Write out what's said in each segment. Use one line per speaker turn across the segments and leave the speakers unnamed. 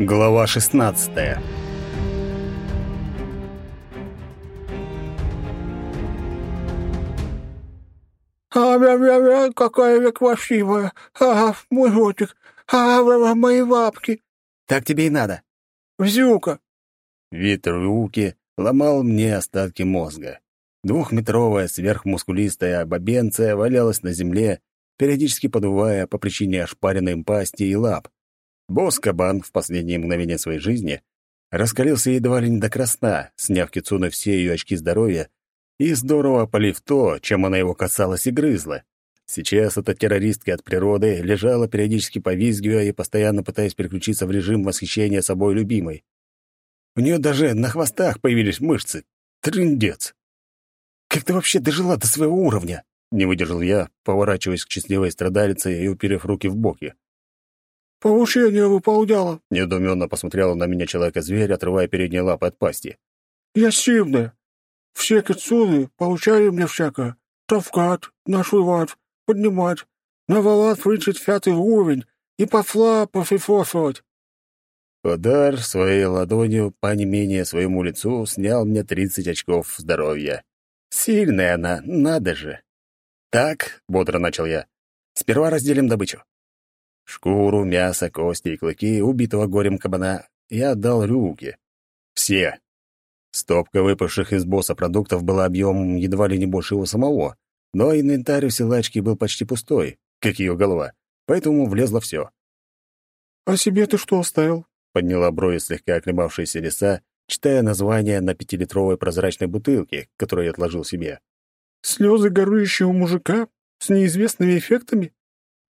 Глава 16.
«А-ля-ля-ля, какая я красивая! Ага, мой ротик! Ага, мои лапки!»
Так тебе и надо.
«Взюка!»
Вид руки ломал мне остатки мозга. Двухметровая сверхмускулистая бабенция валялась на земле, периодически подувая по причине ошпаренной пасти и лап. Босс-кабан в последние мгновения своей жизни раскалился едва ли не до красна, сняв Кицуны все ее очки здоровья и здорово опалив то, чем она его касалась и грызла. Сейчас эта террористка от природы лежала, периодически повизгивая и постоянно пытаясь переключиться в режим восхищения собой любимой. У нее даже на хвостах появились мышцы. Трындец! Как ты вообще дожила до своего уровня? Не выдержал я, поворачиваясь к счастливой страдалице и уперев руки в боки.
«Повышение выполняла.
Недоуменно посмотрела на меня человека-зверь, отрывая передние лапы от пасти.
Я сильная. Все кицуны получали мне всякое. Тавкать, нашивать, поднимать, навалать тридцать пятый уровень и пофла пофифосовать.
Удар своей ладонью по не менее своему лицу снял мне тридцать очков здоровья. Сильная она, надо же. «Так», — бодро начал я, — «сперва разделим добычу. Шкуру, мясо, кости и клыки убитого горем кабана я отдал Рюке. Все. Стопка выпавших из босса продуктов была объемом едва ли не больше его самого, но инвентарь у силачки был почти пустой, как ее голова, поэтому влезло все.
«А себе ты что оставил?»
— подняла брови слегка оклемавшиеся леса, читая название на пятилитровой прозрачной бутылке, которую я отложил себе.
Слезы горюющего мужика с неизвестными эффектами?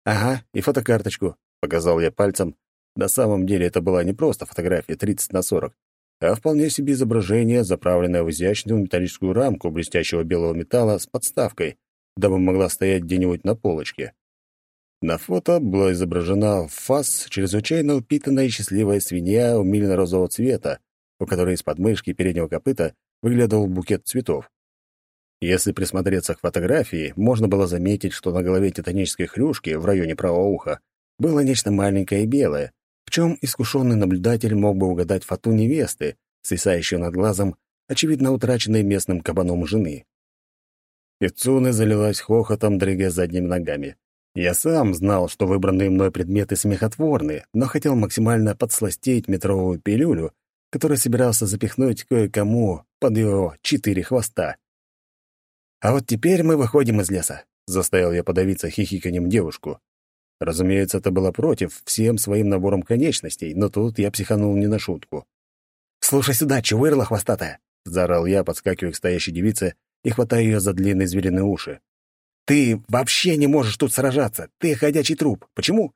Ага, и фотокарточку, показал я пальцем. На самом деле это была не просто фотография 30 на 40, а вполне себе изображение, заправленное в изящную металлическую рамку блестящего белого металла с подставкой, дабы могла стоять где-нибудь на полочке. На фото была изображена фас чрезвычайно упитанная и счастливая свинья умильно-розового цвета, у которой из подмышки переднего копыта выглядывал букет цветов. Если присмотреться к фотографии, можно было заметить, что на голове титанической хрюшки в районе правого уха было нечто маленькое и белое, в чем искушенный наблюдатель мог бы угадать фату невесты, свисающую над глазом, очевидно утраченной местным кабаном жены. Ицуна залилась хохотом, дрыгая задними ногами. Я сам знал, что выбранные мной предметы смехотворны, но хотел максимально подсластить метровую пилюлю, которую собирался запихнуть кое-кому под его четыре хвоста. «А вот теперь мы выходим из леса», — заставил я подавиться хихиканьем девушку. Разумеется, это было против всем своим набором конечностей, но тут я психанул не на шутку. «Слушай сюда, чувырла хвостатая!» — заорал я, подскакивая к стоящей девице и хватая ее за длинные звериные уши. «Ты вообще не можешь тут сражаться! Ты ходячий труп! Почему?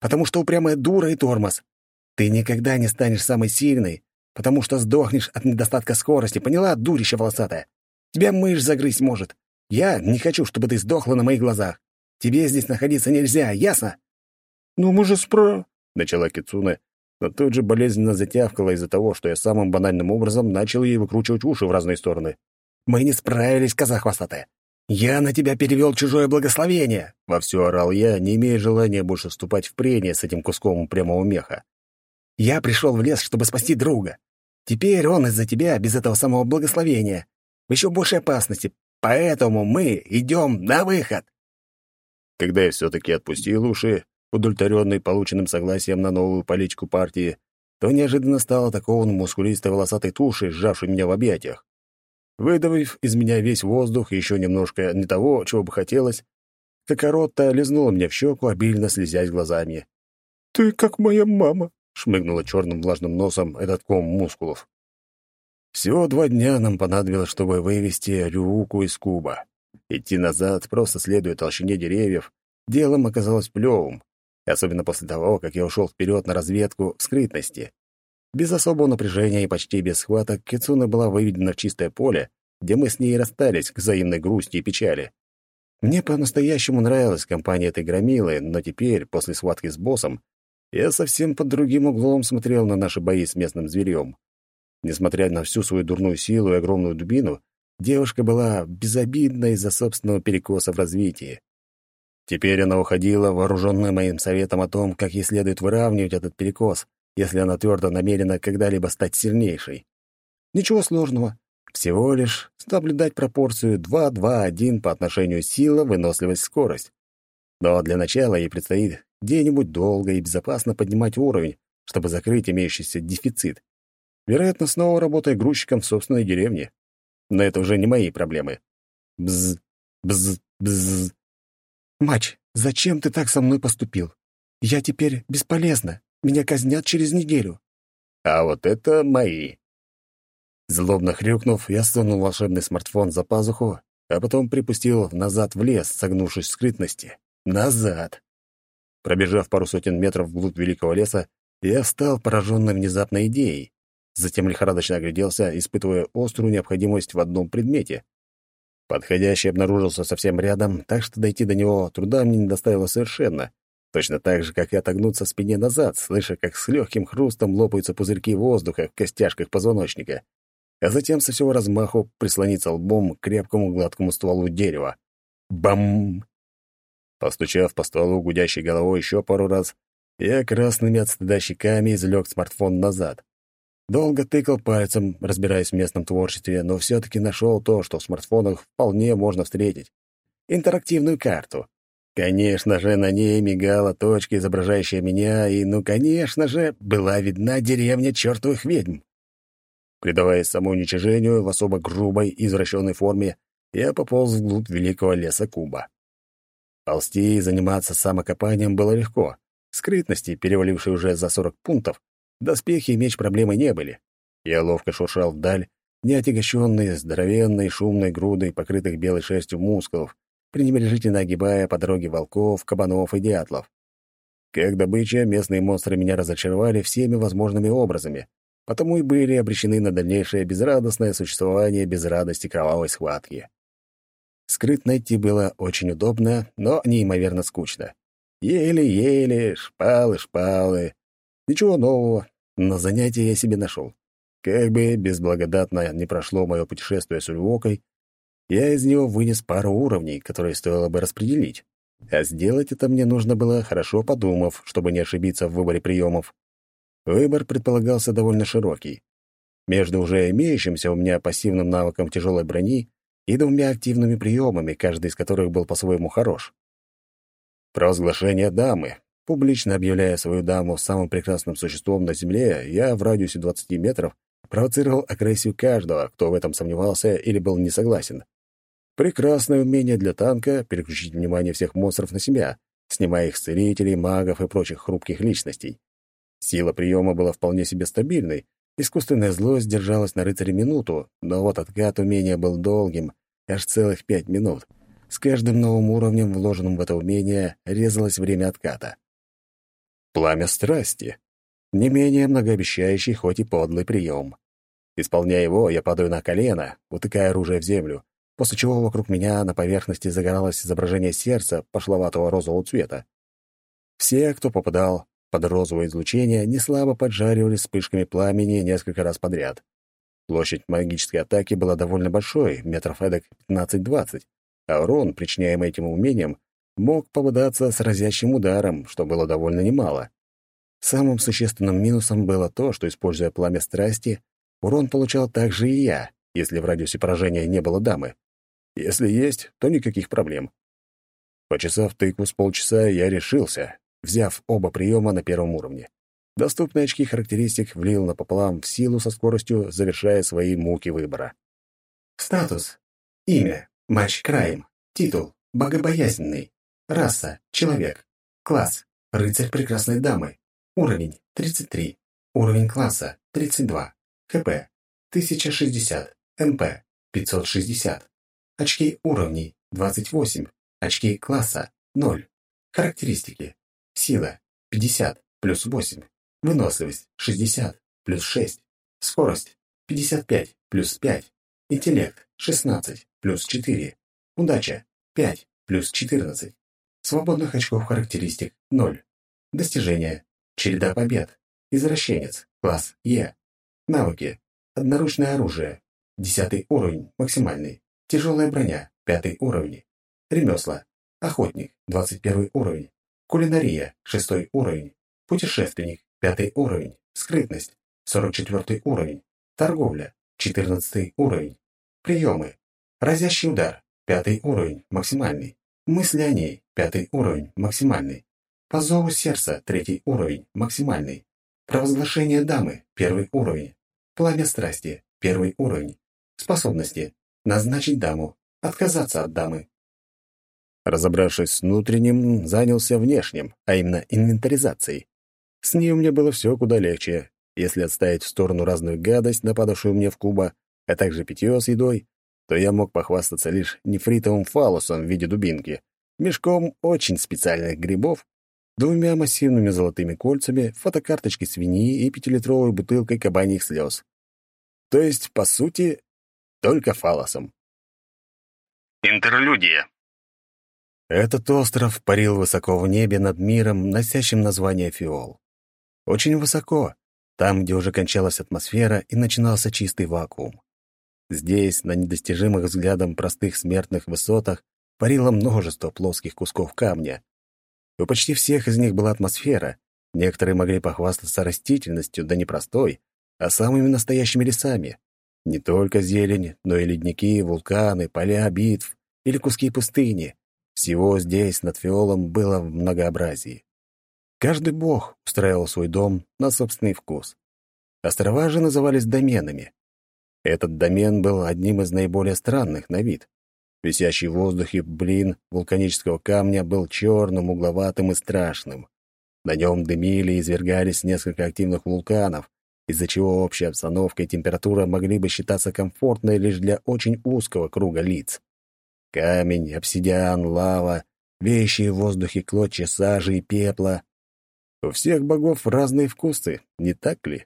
Потому что упрямая дура и тормоз! Ты никогда не станешь самой сильной, потому что сдохнешь от недостатка скорости, поняла, дурища волосатая? Тебя мышь загрызть может. Я не хочу, чтобы ты сдохла на моих глазах. Тебе здесь находиться нельзя, ясно?»
«Ну мы же спро...»
— начала Кицуне, но тут же болезненно затявкала из-за того, что я самым банальным образом начал ей выкручивать уши в разные стороны.
«Мы не справились, коза хвостатая. Я на тебя перевел чужое благословение!»
— вовсю орал я, не имея желания больше вступать в прение с этим куском прямого меха.
«Я пришел в лес, чтобы спасти друга. Теперь он из-за тебя без этого самого благословения в еще большей опасности, поэтому мы идем на выход.
Когда я все-таки отпустил уши, удовлетворенный полученным согласием на новую политику партии, то неожиданно стало такого мускулистой волосатой туши, сжавшей меня в объятиях. Выдавив из меня весь воздух и еще немножко не того, чего бы хотелось, Кокоротта лизнула меня в щеку, обильно слезясь глазами.
«Ты как моя мама», —
шмыгнула черным влажным носом этот ком мускулов. Всего два дня нам понадобилось, чтобы вывести Рюуку из куба. Идти назад, просто следуя толщине деревьев, делом оказалось плевым, особенно после того, как я ушел вперед на разведку в скрытности. Без особого напряжения и почти без схваток Кицуна была выведена в чистое поле, где мы с ней расстались к взаимной грусти и печали. Мне по-настоящему нравилась компания этой громилы, но теперь, после схватки с боссом, я совсем под другим углом смотрел на наши бои с местным зверем. Несмотря на всю свою дурную силу и огромную дубину, девушка была безобидна из-за собственного перекоса в развитии. Теперь она уходила, вооруженная моим советом о том, как ей следует выравнивать этот перекос, если она твердо намерена когда-либо стать сильнейшей. Ничего сложного. Всего лишь наблюдать пропорцию 2-2-1 по отношению сила, выносливость, скорость. Но для начала ей предстоит где-нибудь долго и безопасно поднимать уровень, чтобы закрыть имеющийся дефицит. Вероятно, снова работая грузчиком в собственной деревне. Но это уже не мои проблемы. Бз, бз, бз.
Мач, зачем ты так со мной поступил? Я теперь бесполезна. Меня казнят через неделю.
А вот это мои. Злобно хрюкнув, я сунул волшебный смартфон за пазуху, а потом припустил назад в лес, согнувшись в скрытности. Назад! Пробежав пару сотен метров вглубь великого леса, я стал пораженной внезапной идеей. Затем лихорадочно огляделся, испытывая острую необходимость в одном предмете. Подходящий обнаружился совсем рядом, так что дойти до него труда мне не доставило совершенно. Точно так же, как и отогнуться спине назад, слыша, как с легким хрустом лопаются пузырьки воздуха в костяшках позвоночника, а затем со всего размаху прислониться лбом к крепкому гладкому стволу дерева. Бам! Постучав по стволу гудящей головой еще пару раз, я красными от стыда щеками извлек смартфон назад. Долго тыкал пальцем, разбираясь в местном творчестве, но все-таки нашел то, что в смартфонах вполне можно встретить. Интерактивную карту. Конечно же, на ней мигала точка, изображающая меня, и, ну, конечно же, была видна деревня чертовых ведьм. Предаваясь самоуничижению в особо грубой, извращенной форме, я пополз вглубь великого леса Куба. Ползти и заниматься самокопанием было легко. Скрытности, перевалившей уже за сорок пунктов, доспехи и меч проблемой не были. Я ловко шуршал вдаль, неотягощенный, здоровенной, шумной грудой, покрытых белой шерстью мускулов, пренебрежительно огибая по дороге волков, кабанов и дятлов. Как добыча, местные монстры меня разочаровали всеми возможными образами, потому и были обречены на дальнейшее безрадостное существование без радости кровавой схватки. Скрытно идти было очень удобно, но неимоверно скучно. Еле-еле, шпалы-шпалы. Ничего нового, но занятие я себе нашел. Как бы безблагодатно не прошло мое путешествие с Ульвокой, я из него вынес пару уровней, которые стоило бы распределить. А сделать это мне нужно было, хорошо подумав, чтобы не ошибиться в выборе приемов. Выбор предполагался довольно широкий. Между уже имеющимся у меня пассивным навыком тяжелой брони и двумя активными приемами, каждый из которых был по-своему хорош. Провозглашение дамы. Публично объявляя свою даму самым прекрасным существом на Земле, я в радиусе 20 метров провоцировал агрессию каждого, кто в этом сомневался или был не согласен. Прекрасное умение для танка — переключить внимание всех монстров на себя, снимая их с целителей, магов и прочих хрупких личностей. Сила приема была вполне себе стабильной, Искусственная злость держалась на рыцаре минуту, но вот откат умения был долгим, аж целых пять минут. С каждым новым уровнем, вложенным в это умение, резалось время отката. Пламя страсти. Не менее многообещающий, хоть и подлый прием. Исполняя его, я падаю на колено, утыкая оружие в землю, после чего вокруг меня на поверхности загоралось изображение сердца пошловатого розового цвета. Все, кто попадал, под розовое излучение неслабо поджаривали вспышками пламени несколько раз подряд. Площадь магической атаки была довольно большой, метров эдак 15-20, а урон, причиняемый этим умением, мог попадаться с разящим ударом, что было довольно немало. Самым существенным минусом было то, что, используя пламя страсти, урон получал также и я, если в радиусе поражения не было дамы. Если есть, то никаких проблем. Почесав тыкву с полчаса, я решился, взяв оба приема на первом уровне. Доступные очки характеристик влил напополам в силу со скоростью, завершая свои муки выбора.
Статус. Имя. Матч Крайм. Титул. Богобоязненный. Раса. Человек. Класс. Рыцарь прекрасной дамы. Уровень. 33. Уровень класса. 32. ХП. 1060. МП. 560. Очки уровней. 28. Очки класса. 0. Характеристики. Сила – 50 плюс 8. Выносливость – 60 плюс 6. Скорость – 55 плюс 5. Интеллект – 16 плюс 4. Удача – 5 плюс 14. Свободных очков характеристик – 0. Достижения. Череда побед. Извращенец. Класс Е. Навыки. Одноручное оружие. Десятый уровень. Максимальный. Тяжелая броня. Пятый уровень. Ремесла. Охотник. Двадцать первый уровень. Кулинария – шестой уровень. Путешественник – пятый уровень. Скрытность — 44 уровень. Торговля — 14 уровень. Приемы. Разящий удар — 5 уровень, максимальный. Мысли о ней — 5 уровень, максимальный. По зову сердца — 3 уровень, максимальный. Провозглашение дамы — 1 уровень. Пламя страсти — 1 уровень. Способности. Назначить даму. Отказаться от дамы.
Разобравшись с внутренним, занялся внешним, а именно инвентаризацией. С ним мне было все куда легче. Если отставить в сторону разную гадость, нападавшую мне в куба, а также питье с едой, то я мог похвастаться лишь нефритовым фалусом в виде дубинки, мешком очень специальных грибов, двумя массивными золотыми кольцами, фотокарточкой свиньи и пятилитровой бутылкой кабаньих слез. То есть, по сути, только фалосом.
Интерлюдия.
Этот остров парил высоко в небе над миром, носящим название Фиол. Очень высоко, там, где уже кончалась атмосфера и начинался чистый вакуум. Здесь, на недостижимых взглядом простых смертных высотах, парило множество плоских кусков камня. У почти всех из них была атмосфера. Некоторые могли похвастаться растительностью, да не простой, а самыми настоящими лесами. Не только зелень, но и ледники, вулканы, поля битв или куски пустыни. Всего здесь, над Фиолом, было в многообразии. Каждый бог устраивал свой дом на собственный вкус. Острова же назывались доменами. Этот домен был одним из наиболее странных на вид. Висящий в воздухе блин вулканического камня был черным, угловатым и страшным. На нем дымили и извергались несколько активных вулканов, из-за чего общая обстановка и температура могли бы считаться комфортной лишь для очень узкого круга лиц. Камень, обсидиан, лава, веющие в воздухе клочья сажи и пепла. У всех богов разные вкусы, не так ли?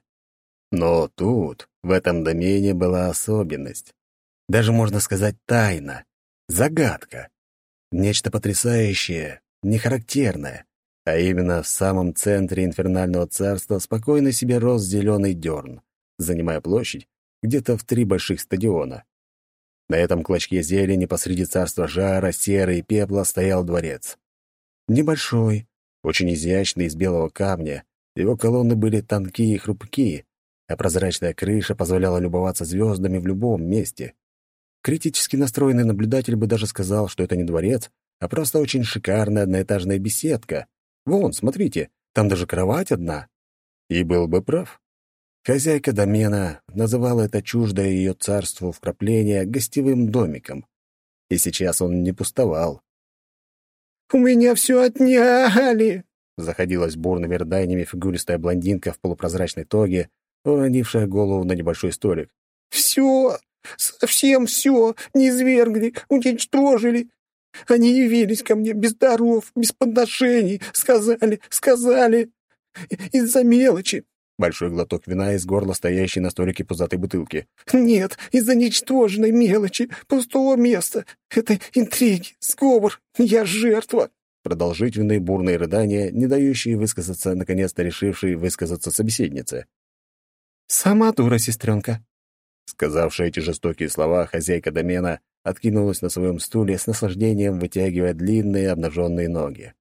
Но тут, в этом домене, была особенность. Даже, можно сказать, тайна, загадка. Нечто потрясающее, нехарактерное. А именно в самом центре инфернального царства спокойно себе рос зеленый дерн, занимая площадь где-то в три больших стадиона. На этом клочке зелени посреди царства жара, серы и пепла стоял дворец. Небольшой, очень изящный из белого камня, его колонны были тонкие и хрупкие, а прозрачная крыша позволяла любоваться звездами в любом месте. Критически настроенный наблюдатель бы даже сказал, что это не дворец, а просто очень шикарная одноэтажная беседка. Вон, смотрите, там даже кровать одна. И был бы прав. Хозяйка домена называла это чуждое ее царству вкрапление гостевым домиком. И сейчас он не пустовал.
«У меня все отняли!»
Заходилась бурными рыданиями фигуристая блондинка в полупрозрачной тоге, уронившая голову на небольшой столик.
«Все! Совсем все! Не извергли, уничтожили! Они явились ко мне без даров, без подношений, сказали, сказали, из-за мелочи,
Большой глоток вина из горла стоящей на столике пузатой бутылки.
«Нет, из-за ничтожной мелочи, пустого места. Это интриги, сговор. Я жертва».
Продолжительные бурные рыдания, не дающие высказаться, наконец-то решившей высказаться собеседнице.
«Сама дура, сестренка».
Сказавшая эти жестокие слова, хозяйка домена откинулась на своем стуле с наслаждением, вытягивая длинные обнаженные ноги.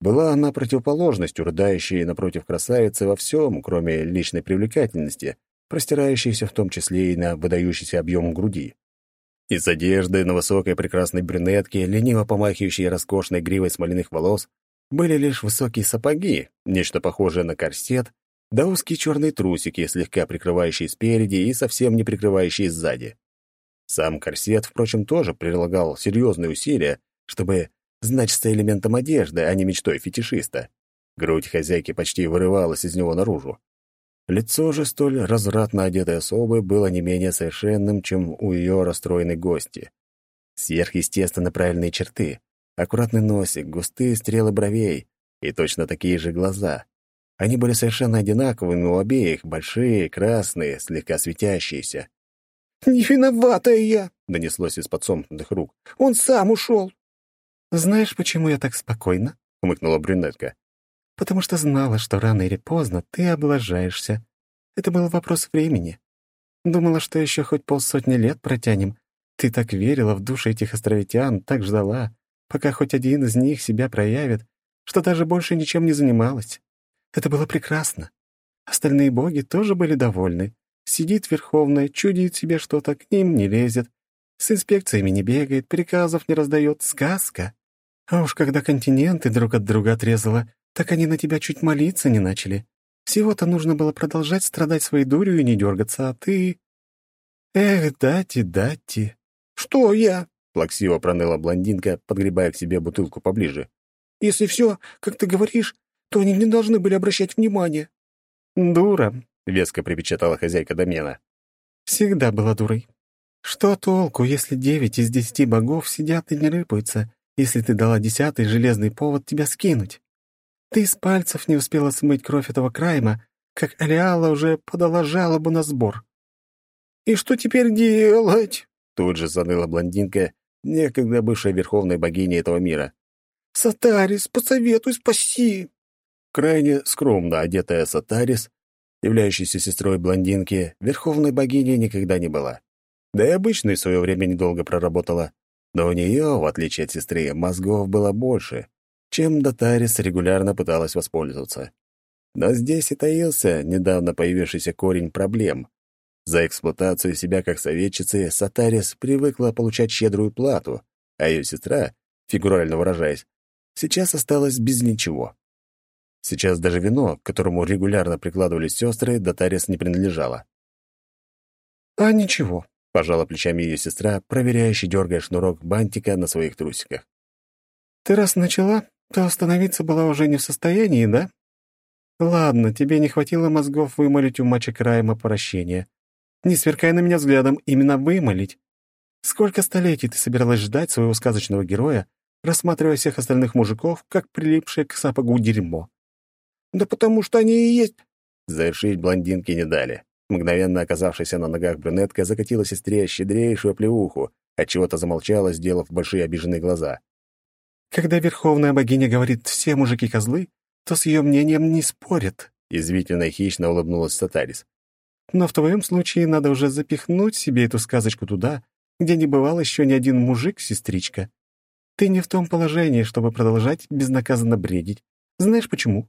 Была она противоположностью, рыдающей напротив красавицы во всем, кроме личной привлекательности, простирающейся в том числе и на выдающийся объем груди. Из одежды на высокой прекрасной брюнетке, лениво помахивающей роскошной гривой смоляных волос, были лишь высокие сапоги, нечто похожее на корсет, да узкие черные трусики, слегка прикрывающие спереди и совсем не прикрывающие сзади. Сам корсет, впрочем, тоже прилагал серьезные усилия, чтобы значится элементом одежды, а не мечтой фетишиста. Грудь хозяйки почти вырывалась из него наружу. Лицо же столь развратно одетой особы было не менее совершенным, чем у ее расстроенной гости. Сверхъестественно правильные черты, аккуратный носик, густые стрелы бровей и точно такие же глаза. Они были совершенно одинаковыми у обеих, большие, красные, слегка светящиеся.
«Не виноватая я!»
— донеслось из-под сомкнутых рук.
«Он сам ушел!»
«Знаешь, почему я так спокойна?» — хмыкнула брюнетка. «Потому что знала, что рано или поздно ты облажаешься. Это был вопрос времени. Думала, что еще хоть полсотни лет протянем. Ты так верила в души этих островитян, так ждала, пока хоть один из них себя проявит, что даже больше ничем не занималась. Это было прекрасно.
Остальные боги тоже были довольны. Сидит Верховная, чудит себе что-то, к ним не лезет. С инспекциями не бегает, приказов не раздает. Сказка. А уж когда континенты друг от друга отрезала, так они на тебя чуть молиться не начали. Всего-то нужно было продолжать страдать своей дурью и не дергаться, а ты... Эх, дати, дати.
Что я?
Плаксиво проныла блондинка, подгребая к себе бутылку поближе.
Если все, как ты говоришь, то они не должны были обращать внимания.
Дура, —
веско припечатала хозяйка домена.
Всегда была дурой. Что толку, если девять из десяти богов сидят и не рыпаются, если ты дала десятый железный повод тебя скинуть? Ты с пальцев не успела смыть кровь этого крайма, как Алиала уже подала жалобу на сбор.
«И что теперь делать?»
Тут же заныла блондинка, некогда бывшая верховной богиней этого мира.
«Сатарис, посоветуй, спаси!»
Крайне скромно одетая Сатарис являющейся сестрой блондинки, верховной богиней никогда не была. Да и обычной в свое время недолго проработала. Но у нее, в отличие от сестры, мозгов было больше, чем Датарис регулярно пыталась воспользоваться. Но здесь и таился недавно появившийся корень проблем. За эксплуатацию себя как советчицы Сатарис привыкла получать щедрую плату, а ее сестра, фигурально выражаясь, сейчас осталась без ничего. Сейчас даже вино, к которому регулярно прикладывались сестры, Датарис не принадлежало.
«А ничего», —
пожала плечами ее сестра, проверяющая, дергая шнурок бантика на своих трусиках.
«Ты раз начала, то остановиться была уже не в состоянии, да? Ладно, тебе не хватило мозгов вымолить у мачек Райма прощения. Не сверкай на меня взглядом, именно вымолить. Сколько столетий ты собиралась ждать своего сказочного героя, рассматривая всех остальных мужиков, как прилипшее к сапогу дерьмо?
Да потому что они и есть...»
Завершить блондинки не дали. Мгновенно оказавшаяся на ногах брюнетка закатила сестре щедрейшую плеуху, отчего-то замолчала, сделав большие обиженные глаза.
«Когда верховная богиня говорит «все мужики козлы», то с ее мнением не спорят», — язвительно и хищно улыбнулась Сатарис. «Но в твоем случае надо уже запихнуть себе эту сказочку туда, где не бывал еще ни один мужик, сестричка. Ты не в том положении, чтобы продолжать безнаказанно бредить. Знаешь почему?»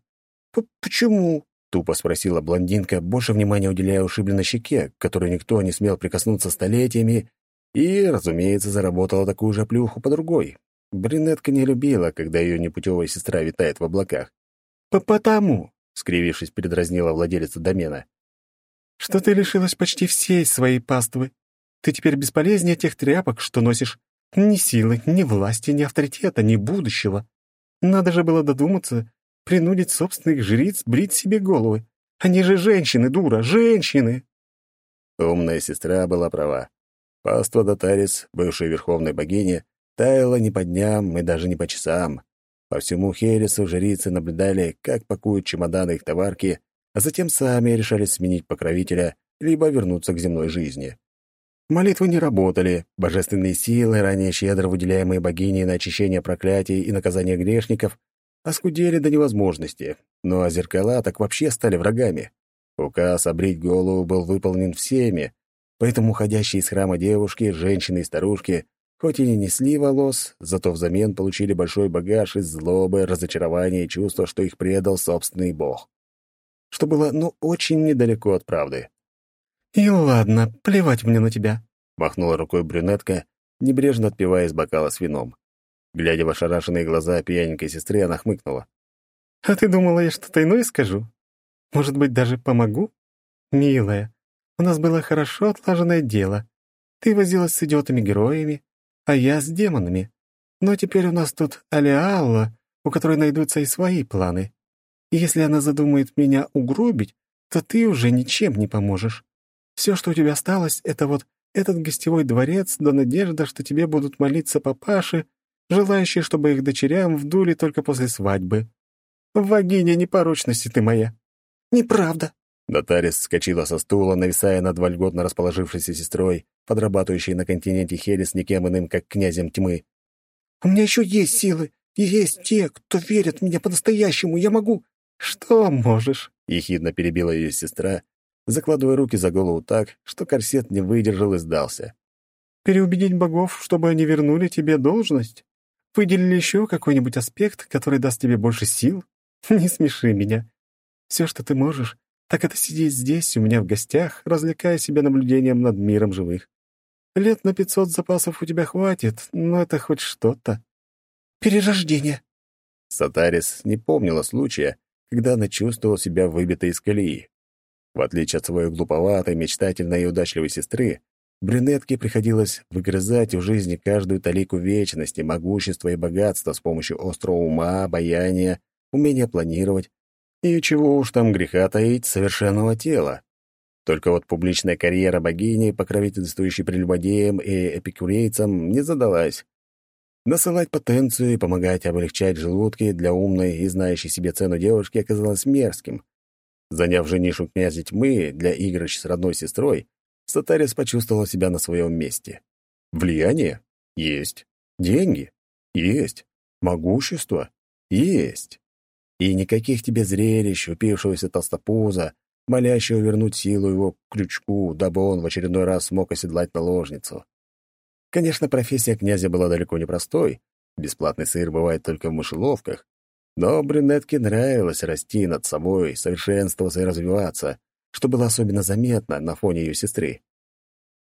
«Почему?»
— тупо спросила блондинка, больше внимания уделяя ушибленной щеке, к которой никто не смел прикоснуться столетиями, и, разумеется, заработала такую же плюху по другой. Брюнетка не любила, когда ее непутевая сестра витает в облаках.
«Потому», —
скривившись, передразнила владелица домена,
«что ты лишилась почти всей своей паствы. Ты теперь бесполезнее тех тряпок, что носишь. Ни силы, ни власти, ни авторитета, ни будущего. Надо же было додуматься, принудить собственных жриц брить себе головы. Они же женщины, дура, женщины!»
Умная сестра была права. Паства Датарис, бывшая верховной богиня, таяла не по дням и даже не по часам. По всему Хересу жрицы наблюдали, как пакуют чемоданы их товарки, а затем сами решали сменить покровителя либо вернуться к земной жизни. Молитвы не работали, божественные силы, ранее щедро выделяемые богиней на очищение проклятий и наказание грешников, оскудели до невозможности, ну а зеркала так вообще стали врагами. Указ обрить голову был выполнен всеми, поэтому уходящие из храма девушки, женщины и старушки, хоть и не несли волос, зато взамен получили большой багаж из злобы, разочарования и чувства, что их предал собственный бог. Что было, ну, очень недалеко от правды.
«И ладно, плевать мне на тебя», —
махнула рукой брюнетка, небрежно отпивая из бокала с вином. Глядя в ошарашенные глаза пьяненькой сестры, она хмыкнула.
«А ты думала, я что-то иное скажу? Может быть, даже помогу? Милая, у нас было хорошо отлаженное дело. Ты возилась с идиотами-героями, а я с демонами. Но теперь у нас тут Алиалла, у которой найдутся и свои планы. И если она задумает меня угробить, то ты уже ничем не поможешь. Все, что у тебя осталось, это вот этот гостевой дворец да надежда, что тебе будут молиться папаши желающие, чтобы их дочерям вдули только после свадьбы. Вагиня непорочности ты моя.
Неправда.
Нотарис вскочила со стула, нависая над вольготно расположившейся сестрой, подрабатывающей на континенте Хелис никем иным, как князем тьмы.
«У меня еще есть силы, и есть те, кто верят в меня по-настоящему. Я могу...»
«Что можешь?»
— ехидно перебила ее сестра, закладывая руки за голову так, что корсет не выдержал и сдался.
«Переубедить богов, чтобы они вернули тебе должность? Выделили еще какой-нибудь аспект, который даст тебе больше сил? Не смеши меня. Все, что ты можешь, так это сидеть здесь, у меня в гостях, развлекая себя наблюдением над миром живых. Лет на пятьсот запасов у тебя хватит, но это хоть что-то.
Перерождение.
Сатарис не помнила случая, когда она чувствовала себя выбитой из колеи. В отличие от своей глуповатой, мечтательной и удачливой сестры, брюнетке приходилось выгрызать в жизни каждую талику вечности, могущества и богатства с помощью острого ума, обаяния, умения планировать и, чего уж там греха таить, совершенного тела. Только вот публичная карьера богини, покровительствующей прелюбодеям и эпикурейцам, не задалась. Насылать потенцию и помогать облегчать желудки для умной и знающей себе цену девушки оказалось мерзким. Заняв женишу князя тьмы для игрыч с родной сестрой, Сатарис почувствовал себя на своем месте. Влияние? Есть. Деньги? Есть. Могущество? Есть. И никаких тебе зрелищ, упившегося толстопуза, молящего вернуть силу его к крючку, дабы он в очередной раз смог оседлать наложницу. Конечно, профессия князя была далеко не простой, бесплатный сыр бывает только в мышеловках, но брюнетке нравилось расти над собой, совершенствоваться и развиваться, что было особенно заметно на фоне ее сестры.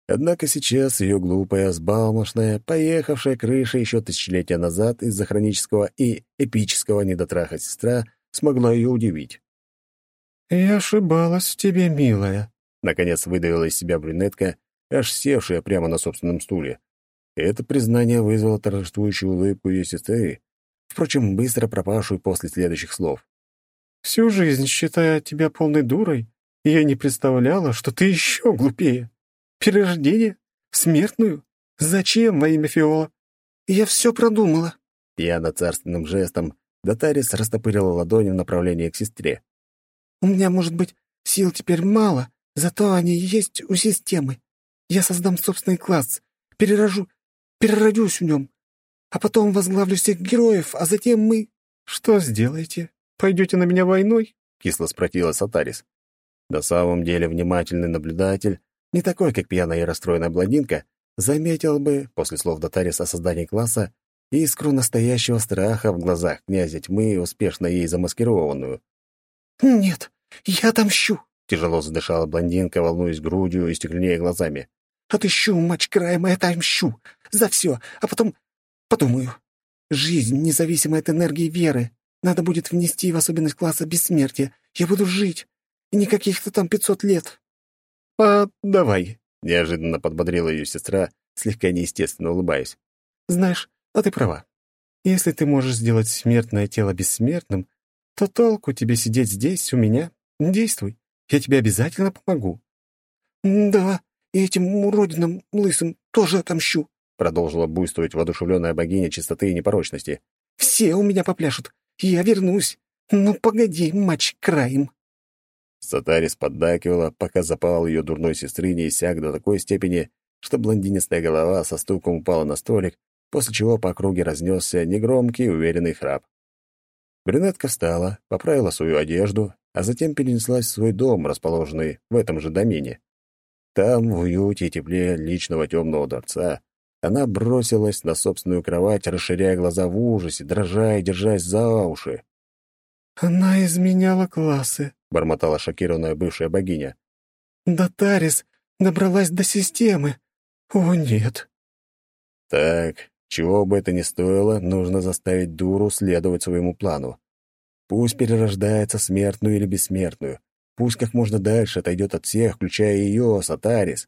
Однако сейчас ее глупая, сбалмошная, поехавшая крыша еще тысячелетия назад из-за хронического и эпического недотраха сестра смогла ее удивить.
«Я ошибалась в тебе, милая», —
наконец выдавила из себя брюнетка, аж севшая прямо на собственном стуле. это признание вызвало торжествующую улыбку ее сестры, впрочем, быстро пропавшую после следующих слов.
«Всю жизнь, считая тебя полной дурой, я не представляла, что ты еще глупее. Перерождение? Смертную? Зачем во имя Фиола?
Я все продумала».
Пьяно царственным жестом Датарис растопырила ладонь в направлении к сестре.
«У меня, может быть, сил теперь мало, зато они есть у системы. Я создам собственный класс, перерожу, переродюсь в нем, а потом возглавлю всех героев, а затем мы...»
«Что сделаете? Пойдете на меня войной?»
— кисло спротила Сатарис. На самом деле внимательный наблюдатель не такой, как пьяная и расстроенная блондинка, заметил бы, после слов Датарис о создании класса, искру настоящего страха в глазах князя тьмы, успешно ей замаскированную.
«Нет, я отомщу!»
— тяжело задышала блондинка, волнуясь грудью и стекленея глазами.
«Отыщу матч краем и отомщу! За все! А потом... подумаю. Жизнь, независимая от энергии веры. Надо будет внести в особенность класса бессмертия. Я буду жить. Не каких-то там пятьсот лет.
«А, давай», — неожиданно подбодрила ее сестра, слегка неестественно улыбаясь.
«Знаешь, а ты права. Если ты можешь сделать смертное тело бессмертным, то толку тебе сидеть здесь, у меня. Действуй. Я тебе обязательно помогу».
«Да, и этим уродинам лысым тоже отомщу», —
продолжила буйствовать воодушевленная богиня чистоты и непорочности.
«Все у меня попляшут. Я вернусь. Ну, погоди, матч краем».
Сатарис поддакивала, пока запал ее дурной сестры не иссяк до такой степени, что блондинистая голова со стуком упала на столик, после чего по округе разнесся негромкий, уверенный храп. Брюнетка встала, поправила свою одежду, а затем перенеслась в свой дом, расположенный в этом же домене. Там, в уюте и тепле личного темного дворца, она бросилась на собственную кровать, расширяя глаза в ужасе, дрожа и держась за уши.
«Она изменяла классы», — бормотала шокированная бывшая богиня.
«Датарис добралась до системы. О, нет».
«Так, чего бы это ни стоило, нужно заставить дуру следовать своему плану. Пусть перерождается смертную или бессмертную. Пусть как можно дальше отойдет от всех, включая ее, Сатарис.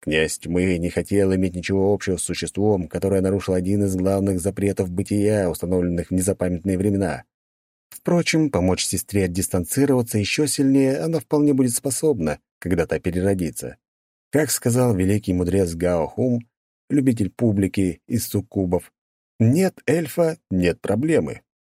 Князь тьмы не хотел иметь ничего общего с существом, которое нарушило один из главных запретов бытия, установленных в незапамятные времена. Впрочем, помочь сестре дистанцироваться еще сильнее она вполне будет способна, когда та переродится. Как сказал великий мудрец Гао Хум, любитель публики из суккубов, нет эльфа — нет проблемы.